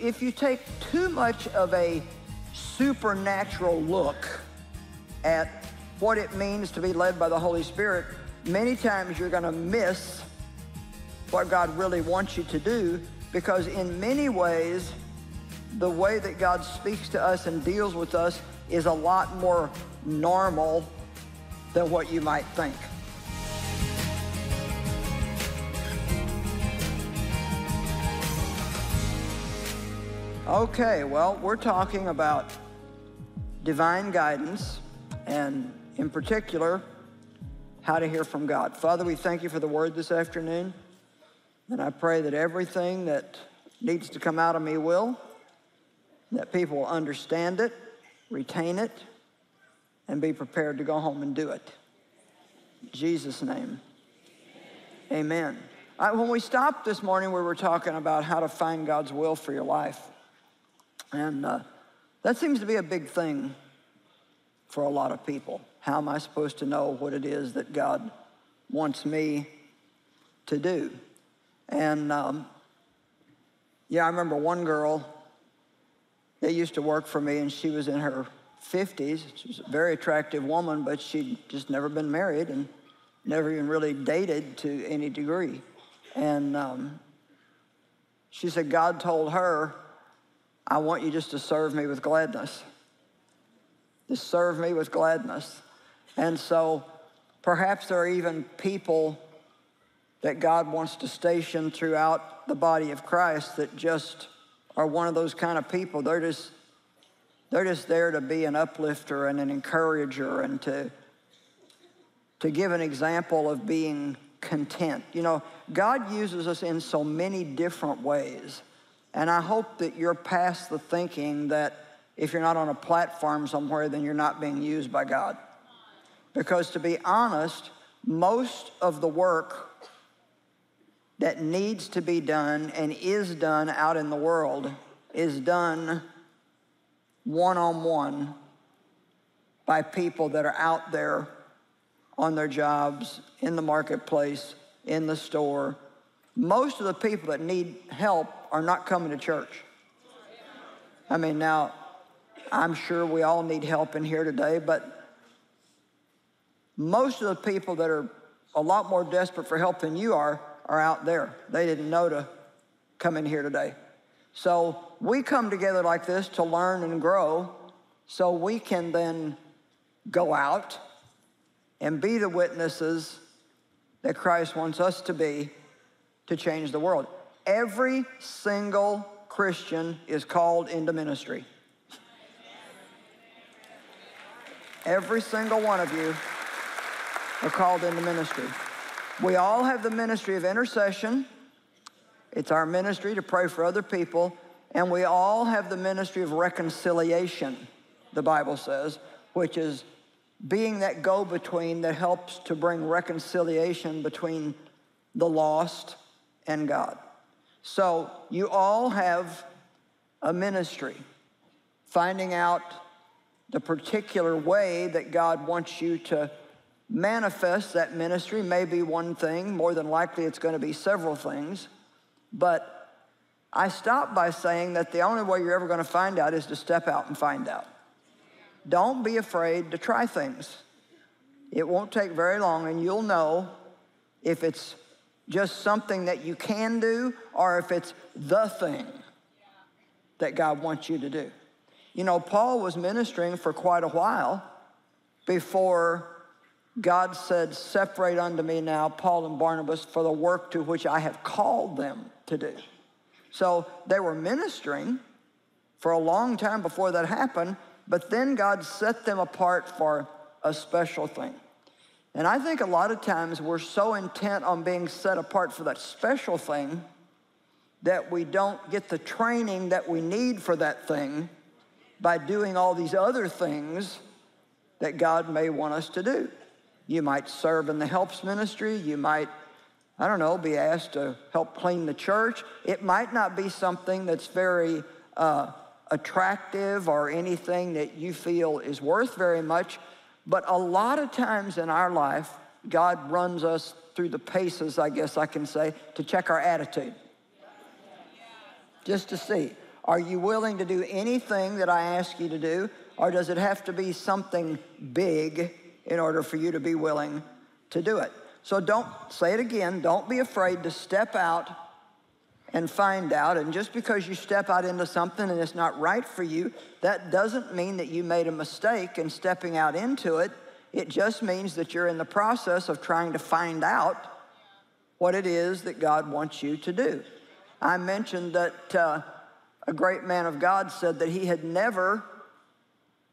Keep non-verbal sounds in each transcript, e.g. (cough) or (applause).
if you take too much of a supernatural look at what it means to be led by the Holy Spirit, many times you're going to miss what God really wants you to do because in many ways, the way that God speaks to us and deals with us is a lot more normal than what you might think. Okay, well, we're talking about divine guidance and, in particular, how to hear from God. Father, we thank you for the word this afternoon. And I pray that everything that needs to come out of me will, that people will understand it, retain it, and be prepared to go home and do it. In Jesus' name, amen. Right, when we stopped this morning, we were talking about how to find God's will for your life. And uh, that seems to be a big thing for a lot of people. How am I supposed to know what it is that God wants me to do? And um, yeah, I remember one girl that used to work for me, and she was in her 50s. She was a very attractive woman, but she'd just never been married and never even really dated to any degree. And um, she said, God told her, I want you just to serve me with gladness. Just serve me with gladness. And so perhaps there are even people that God wants to station throughout the body of Christ that just are one of those kind of people. They're just, they're just there to be an uplifter and an encourager and to, to give an example of being content. You know, God uses us in so many different ways. And I hope that you're past the thinking that if you're not on a platform somewhere, then you're not being used by God. Because to be honest, most of the work that needs to be done and is done out in the world is done one on one by people that are out there on their jobs, in the marketplace, in the store. Most of the people that need help are not coming to church. I mean, now, I'm sure we all need help in here today, but most of the people that are a lot more desperate for help than you are are out there. They didn't know to come in here today. So we come together like this to learn and grow so we can then go out and be the witnesses that Christ wants us to be to change the world. Every single Christian is called into ministry. Every single one of you are called into ministry. We all have the ministry of intercession. It's our ministry to pray for other people. And we all have the ministry of reconciliation, the Bible says, which is being that go between that helps to bring reconciliation between the lost and God. So you all have a ministry, finding out the particular way that God wants you to manifest that ministry may be one thing. More than likely, it's going to be several things. But I stop by saying that the only way you're ever going to find out is to step out and find out. Don't be afraid to try things. It won't take very long, and you'll know if it's just something that you can do or if it's the thing that God wants you to do. You know, Paul was ministering for quite a while before God said, Separate unto me now Paul and Barnabas for the work to which I have called them to do. So they were ministering for a long time before that happened, but then God set them apart for a special thing. And I think a lot of times we're so intent on being set apart for that special thing that we don't get the training that we need for that thing by doing all these other things that God may want us to do. You might serve in the helps ministry. You might, I don't know, be asked to help clean the church. It might not be something that's very uh, attractive or anything that you feel is worth very much. But a lot of times in our life, God runs us through the paces, I guess I can say, to check our attitude. Just to see. Are you willing to do anything that I ask you to do? Or does it have to be something big in order for you to be willing to do it? So don't say it again. Don't be afraid to step out and find out. And just because you step out into something and it's not right for you, that doesn't mean that you made a mistake in stepping out into it. It just means that you're in the process of trying to find out what it is that God wants you to do. I mentioned that uh, a great man of God said that he had never,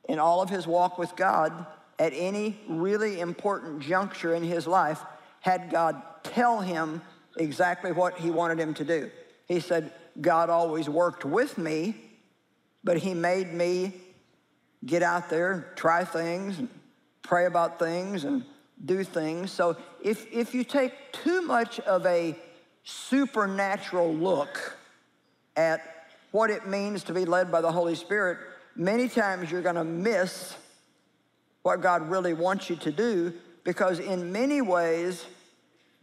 in all of his walk with God, at any really important juncture in his life, had God tell him exactly what he wanted him to do. He said, God always worked with me, but he made me get out there, try things, and pray about things, and do things. So if, if you take too much of a supernatural look at what it means to be led by the Holy Spirit, many times you're going to miss what God really wants you to do because, in many ways,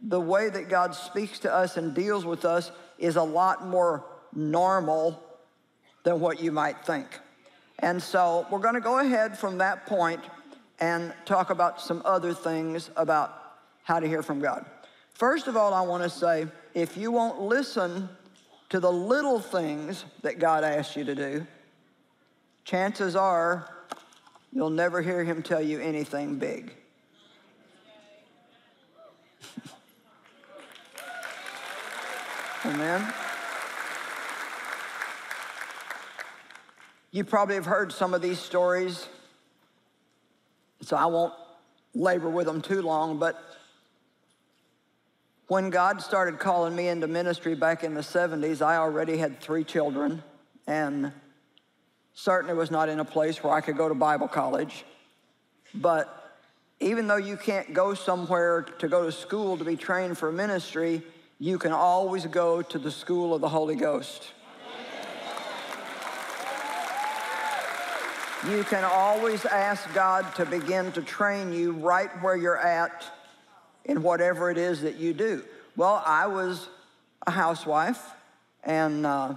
the way that God speaks to us and deals with us is a lot more normal than what you might think. And so, we're going to go ahead from that point and talk about some other things about how to hear from God. First of all, I want to say if you won't listen to the little things that God asks you to do, chances are you'll never hear Him tell you anything big. Amen. You probably have heard some of these stories, so I won't labor with them too long, but when God started calling me into ministry back in the 70s, I already had three children and certainly was not in a place where I could go to Bible college. But even though you can't go somewhere to go to school to be trained for ministry, you can always go to the school of the Holy Ghost. You can always ask God to begin to train you right where you're at in whatever it is that you do. Well, I was a housewife, and uh,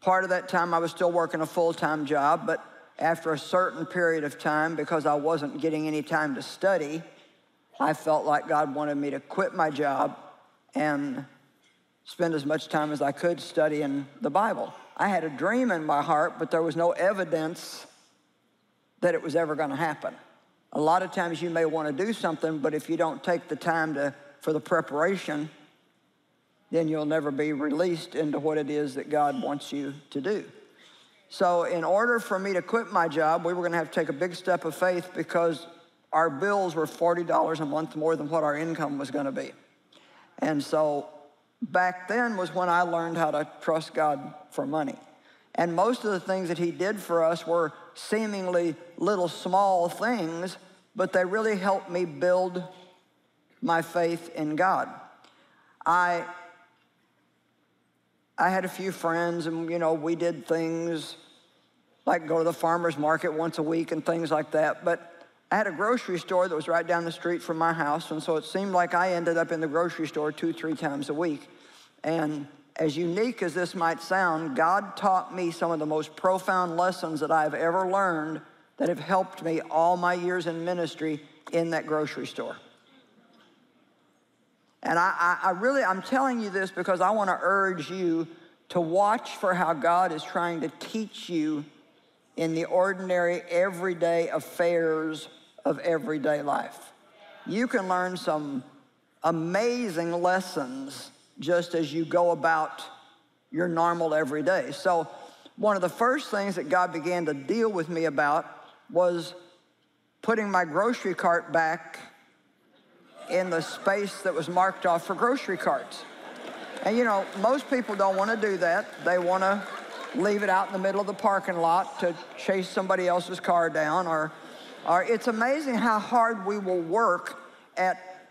part of that time I was still working a full time job, but after a certain period of time, because I wasn't getting any time to study, I felt like God wanted me to quit my job and spend as much time as I could studying the Bible. I had a dream in my heart, but there was no evidence that it was ever going to happen. A lot of times you may want to do something, but if you don't take the time to, for the preparation, then you'll never be released into what it is that God wants you to do. So, in order for me to quit my job, we were going to have to take a big step of faith because our bills were $40 a month more than what our income was going to be. And so, back then was when I learned how to trust God for money. And most of the things that He did for us were seemingly little small things, but they really helped me build my faith in God. I I had a few friends and you know we did things like go to the farmers market once a week and things like that, but I had a grocery store that was right down the street from my house, and so it seemed like I ended up in the grocery store two, three times a week. And as unique as this might sound, God taught me some of the most profound lessons that I've ever learned that have helped me all my years in ministry in that grocery store. And I, I, I really, I'm telling you this because I want to urge you to watch for how God is trying to teach you in the ordinary, everyday affairs of everyday life. You can learn some amazing lessons just as you go about your normal everyday. So, one of the first things that God began to deal with me about was putting my grocery cart back in the space that was marked off for grocery carts. And you know, most people don't want to do that. They want to leave it out in the middle of the parking lot to chase somebody else's car down or or it's amazing how hard we will work at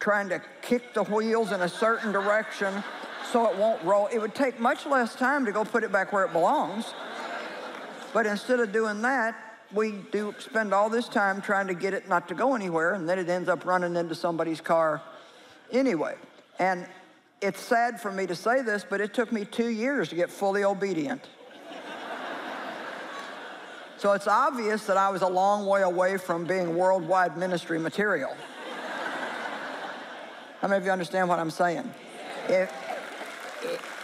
trying to kick the wheels in a certain direction so it won't roll. It would take much less time to go put it back where it belongs. But instead of doing that, we do spend all this time trying to get it not to go anywhere, and then it ends up running into somebody's car anyway. And it's sad for me to say this, but it took me two years to get fully obedient. So it's obvious that I was a long way away from being worldwide ministry material. How many of you understand what I'm saying? If,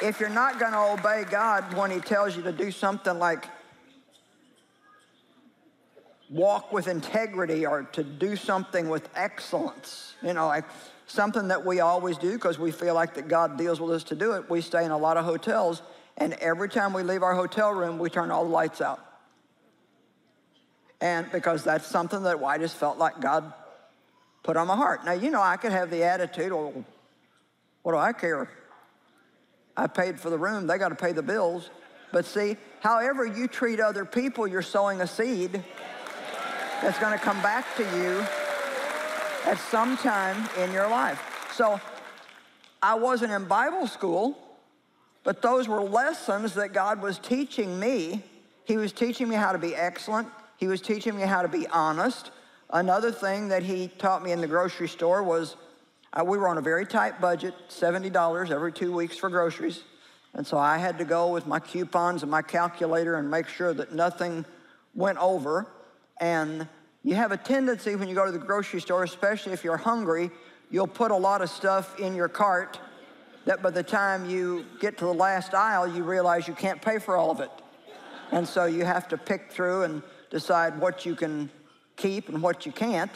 if you're not going to obey God when He tells you to do something like walk with integrity or to do something with excellence, you know, like something that we always do because we feel like that God deals with us to do it. We stay in a lot of hotels, and every time we leave our hotel room, we turn all the lights out. And because that's something that I just felt like God put on my heart. Now, you know, I could have the attitude, well, what do I care? I paid for the room, they got to pay the bills. But see, however you treat other people, you're sowing a seed that's going to come back to you at some time in your life. So I wasn't in Bible school, but those were lessons that God was teaching me. He was teaching me how to be excellent. He was teaching me how to be honest. Another thing that he taught me in the grocery store was uh, we were on a very tight budget, $70 every two weeks for groceries. And so I had to go with my coupons and my calculator and make sure that nothing went over. And you have a tendency when you go to the grocery store, especially if you're hungry, you'll put a lot of stuff in your cart that by the time you get to the last aisle, you realize you can't pay for all of it. And so you have to pick through and decide what you can keep and what you can't.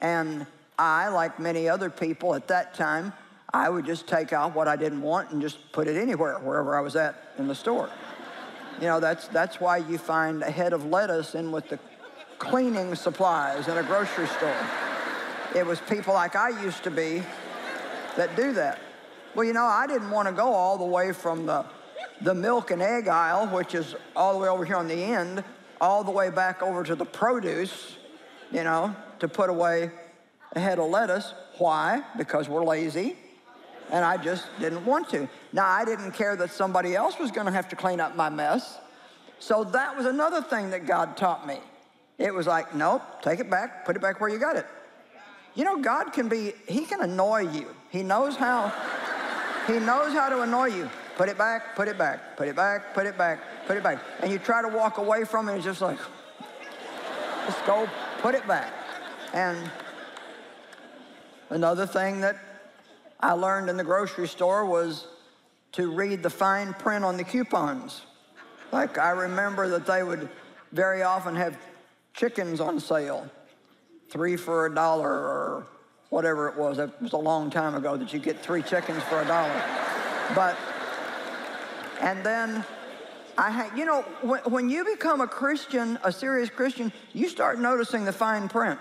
And I, like many other people at that time, I would just take out what I didn't want and just put it anywhere, wherever I was at in the store. You know, that's, that's why you find a head of lettuce in with the cleaning supplies in a grocery store. It was people like I used to be that do that. Well, you know, I didn't want to go all the way from the, the milk and egg aisle, which is all the way over here on the end, all the way back over to the produce, you know, to put away a head of lettuce. Why? Because we're lazy. And I just didn't want to. Now, I didn't care that somebody else was going to have to clean up my mess. So that was another thing that God taught me. It was like, nope, take it back, put it back where you got it. You know, God can be, He can annoy you. He knows how, He knows how to annoy you. Put it back, put it back, put it back, put it back, put it back. And you try to walk away from it, it's just like, just go put it back. And another thing that I learned in the grocery store was to read the fine print on the coupons. Like I remember that they would very often have chickens on sale, three for a dollar or whatever it was. It was a long time ago that you get three chickens for a dollar. But, and then I had, you know, when, when you become a Christian, a serious Christian, you start noticing the fine print.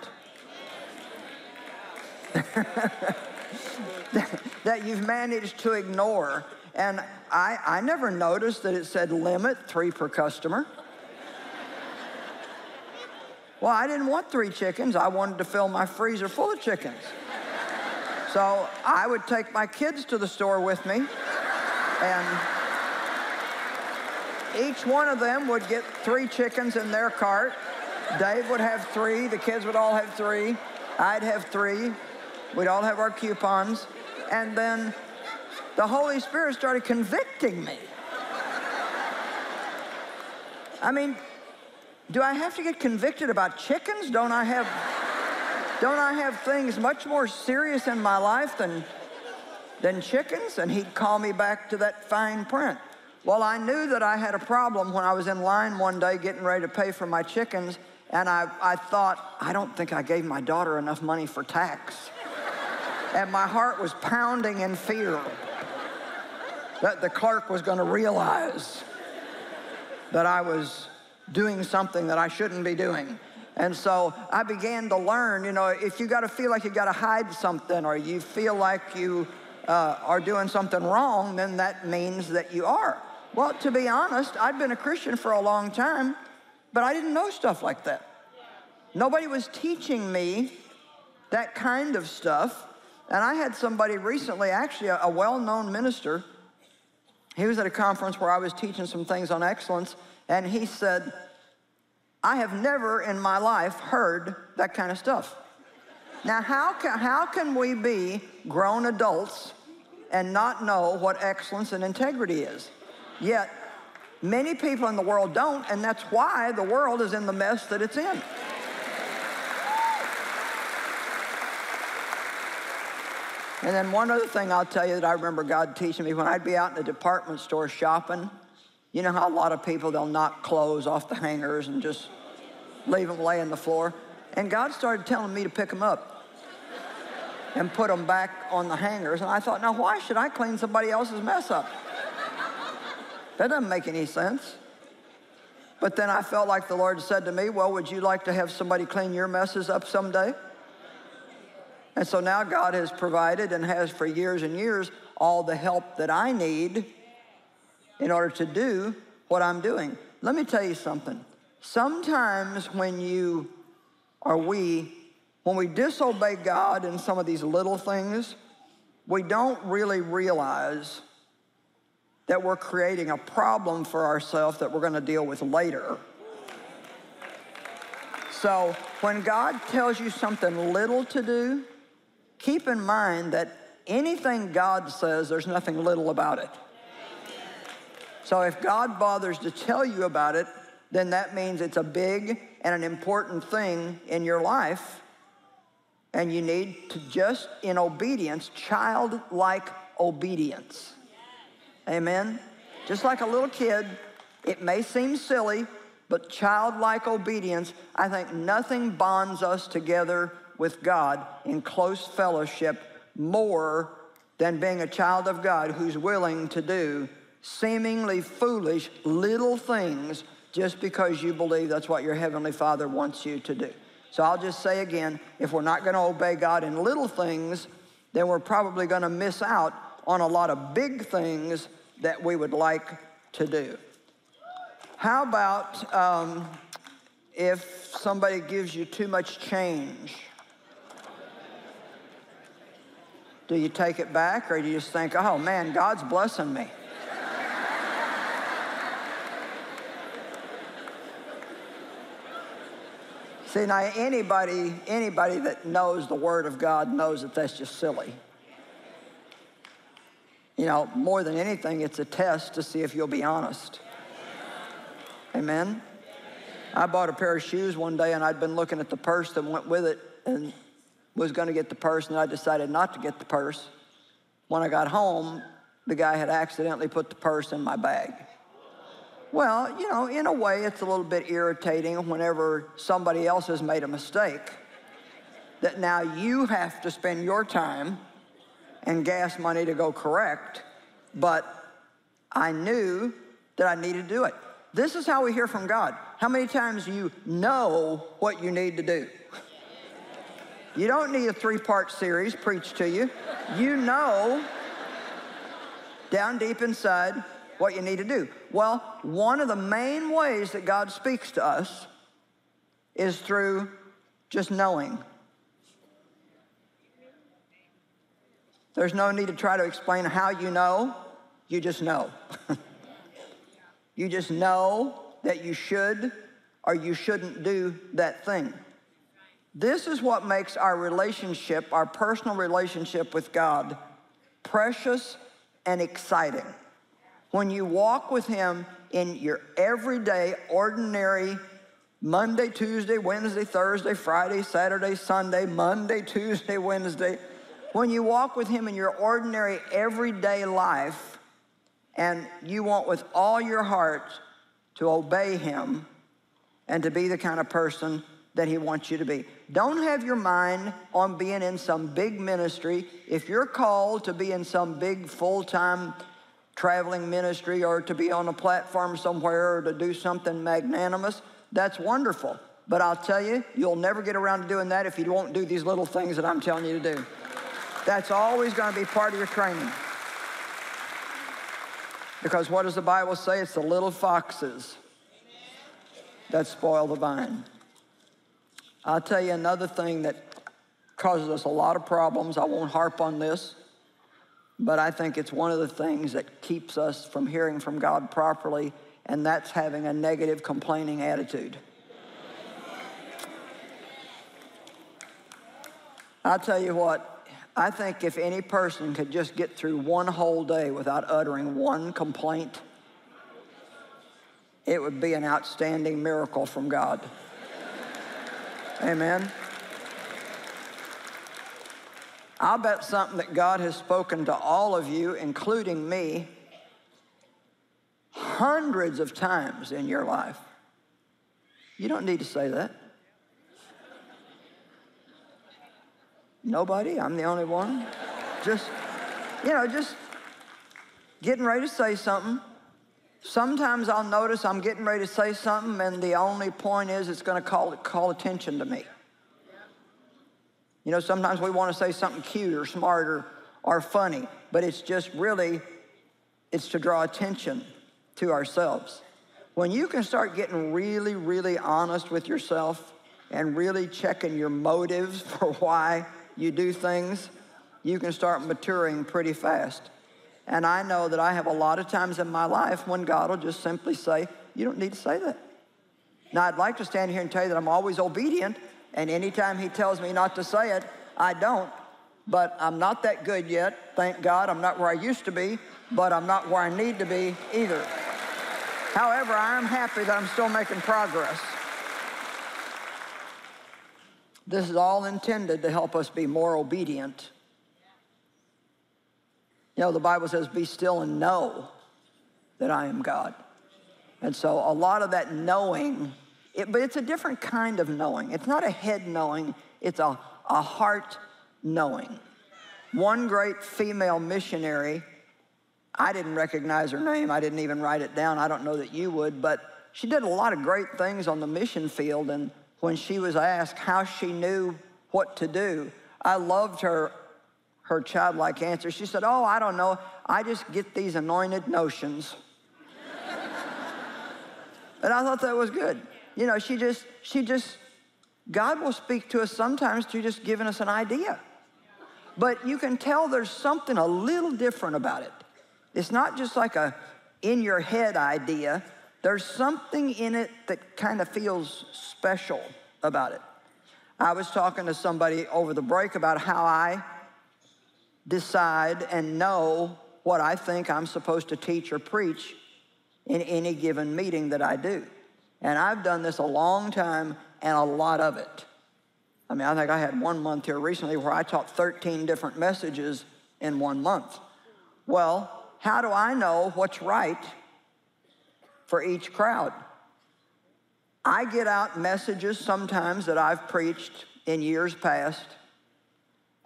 (laughs) that you've managed to ignore. And I, I never noticed that it said limit three per customer. Well, I didn't want three chickens. I wanted to fill my freezer full of chickens. So I would take my kids to the store with me, and each one of them would get three chickens in their cart. Dave would have three, the kids would all have three, I'd have three, we'd all have our coupons, and then the Holy Spirit started convicting me. I mean, do I have to get convicted about chickens? Don't I have don't I have things much more serious in my life than than chickens? And he'd call me back to that fine print. Well, I knew that I had a problem when I was in line one day getting ready to pay for my chickens, and I, I thought, I don't think I gave my daughter enough money for tax. and my heart was pounding in fear that the clerk was going to realize that I was doing something that I shouldn't be doing. And so I began to learn, you know, if you got to feel like you got to hide something or you feel like you uh, are doing something wrong, then that means that you are. Well, to be honest, I'd been a Christian for a long time, but I didn't know stuff like that. Nobody was teaching me that kind of stuff. And I had somebody recently, actually a, a well known minister, he was at a conference where I was teaching some things on excellence, and he said, I have never in my life heard that kind of stuff. Now, how can, how can we be grown adults and not know what excellence and integrity is. Yet, many people in the world don't, and that's why the world is in the mess that it's in. And then one other thing I'll tell you that I remember God teaching me when I'd be out in the department store shopping, you know how a lot of people, they'll knock clothes off the hangers and just leave them laying on the floor? And God started telling me to pick them up and put them back on the hangers. And I thought, now why should I clean somebody else's mess up? That doesn't make any sense. But then I felt like the Lord said to me, well, would you like to have somebody clean your messes up someday? And so now God has provided and has for years and years all the help that I need in order to do what I'm doing. Let me tell you something. Sometimes when you or we, when we disobey God in some of these little things, we don't really realize that we're creating a problem for ourselves that we're going to deal with later. So when God tells you something little to do, keep in mind that anything God says, there's nothing little about it. So if God bothers to tell you about it, then that means it's a big and an important thing in your life. And you need to just, in obedience, childlike obedience. Amen? Just like a little kid, it may seem silly, but childlike obedience, I think nothing bonds us together with God in close fellowship more than being a child of God who's willing to do seemingly foolish little things just because you believe that's what your Heavenly Father wants you to do. So I'll just say again if we're not going to obey God in little things, then we're probably going to miss out on a lot of big things that we would like to do. How about um, if somebody gives you too much change? Do you take it back or do you just think, oh man, God's blessing me? See, now anybody, anybody that knows the Word of God knows that that's just silly. You know, more than anything, it's a test to see if you'll be honest. Amen? I bought a pair of shoes one day and I'd been looking at the purse that went with it and was going to get the purse, and I decided not to get the purse. When I got home, the guy had accidentally put the purse in my bag. Well, you know, in a way, it's a little bit irritating whenever somebody else has made a mistake that now you have to spend your time and gas money to go correct, but I knew that I needed to do it. This is how we hear from God. How many times you know what you need to do? You don't need a three part series preached to you. You know down deep inside what you need to do. Well, one of the main ways that God speaks to us is through just knowing. There's no need to try to explain how you know, you just know. (laughs) you just know that you should or you shouldn't do that thing. This is what makes our relationship, our personal relationship with God, precious and exciting. When you walk with Him in your everyday, ordinary Monday, Tuesday, Wednesday, Thursday, Friday, Saturday, Sunday, Monday, Tuesday, Wednesday, when you walk with Him in your ordinary, everyday life, and you want with all your heart to obey Him and to be the kind of person that He wants you to be. Don't have your mind on being in some big ministry. If you're called to be in some big full time traveling ministry or to be on a platform somewhere or to do something magnanimous, that's wonderful. But I'll tell you, you'll never get around to doing that if you won't do these little things that I'm telling you to do. That's always going to be part of your training. Because what does the Bible say? It's the little foxes that spoil the vine. I'll tell you another thing that causes us a lot of problems. I won't harp on this, but I think it's one of the things that keeps us from hearing from God properly, and that's having a negative, complaining attitude. I'll tell you what, I think if any person could just get through one whole day without uttering one complaint, it would be an outstanding miracle from God. Amen. I'll bet something that God has spoken to all of you, including me, hundreds of times in your life. You don't need to say that. Nobody? I'm the only one? Just, you know, just getting ready to say something. Sometimes I'll notice I'm getting ready to say something, and the only point is it's going to call, call attention to me. You know, sometimes we want to say something cute or smart or, or funny, but it's just really, it's to draw attention to ourselves. When you can start getting really, really honest with yourself and really checking your motives (laughs) for why you do things, you can start maturing pretty fast. And I know that I have a lot of times in my life when God will just simply say, You don't need to say that. Now, I'd like to stand here and tell you that I'm always obedient, and anytime He tells me not to say it, I don't. But I'm not that good yet. Thank God I'm not where I used to be, but I'm not where I need to be either. However, I am happy that I'm still making progress. This is all intended to help us be more obedient. You know, the Bible says, Be still and know that I am God. And so a lot of that knowing, it, but it's a different kind of knowing. It's not a head knowing, it's a, a heart knowing. One great female missionary, I didn't recognize her name, I didn't even write it down. I don't know that you would, but she did a lot of great things on the mission field. And when she was asked how she knew what to do. I loved her, her childlike answer. She said, Oh, I don't know. I just get these anointed notions. (laughs) and I thought that was good. You know, she just, she just, God will speak to us sometimes through just giving us an idea. But you can tell there's something a little different about it. It's not just like a in your head idea, there's something in it that kind of feels special about it. I was talking to somebody over the break about how I decide and know what I think I'm supposed to teach or preach in any given meeting that I do. And I've done this a long time and a lot of it. I mean, I think I had one month here recently where I taught 13 different messages in one month. Well, how do I know what's right for each crowd. I get out messages sometimes that I've preached in years past,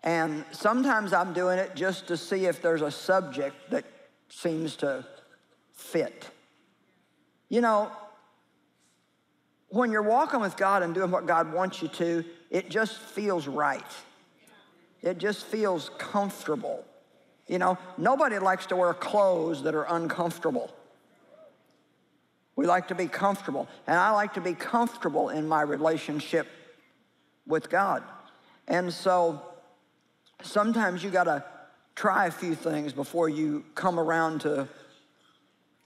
and sometimes I'm doing it just to see if there's a subject that seems to fit. You know, when you're walking with God and doing what God wants you to, it just feels right. It just feels comfortable. You know, nobody likes to wear clothes that are uncomfortable. We like to be comfortable. And I like to be comfortable in my relationship with God. And so sometimes you got to try a few things before you come around to,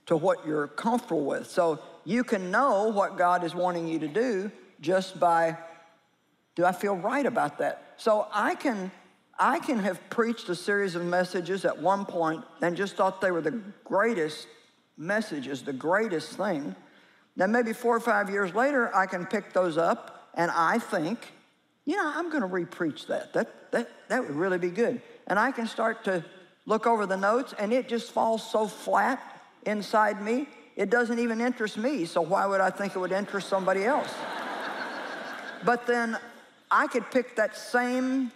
to what you're comfortable with. So you can know what God is wanting you to do just by do I feel right about that? So I can I can have preached a series of messages at one point and just thought they were the greatest message is the greatest thing, then maybe four or five years later, I can pick those up and I think, you know, I'm going to repreach that. That, that. that would really be good. And I can start to look over the notes and it just falls so flat inside me, it doesn't even interest me. So why would I think it would interest somebody else? (laughs) but then I could pick that same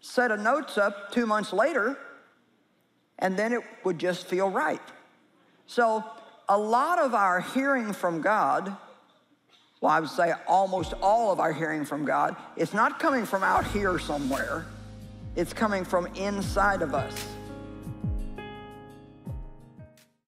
set of notes up two months later and then it would just feel right. So, a lot of our hearing from God, well, I would say almost all of our hearing from God, it's not coming from out here somewhere, it's coming from inside of us.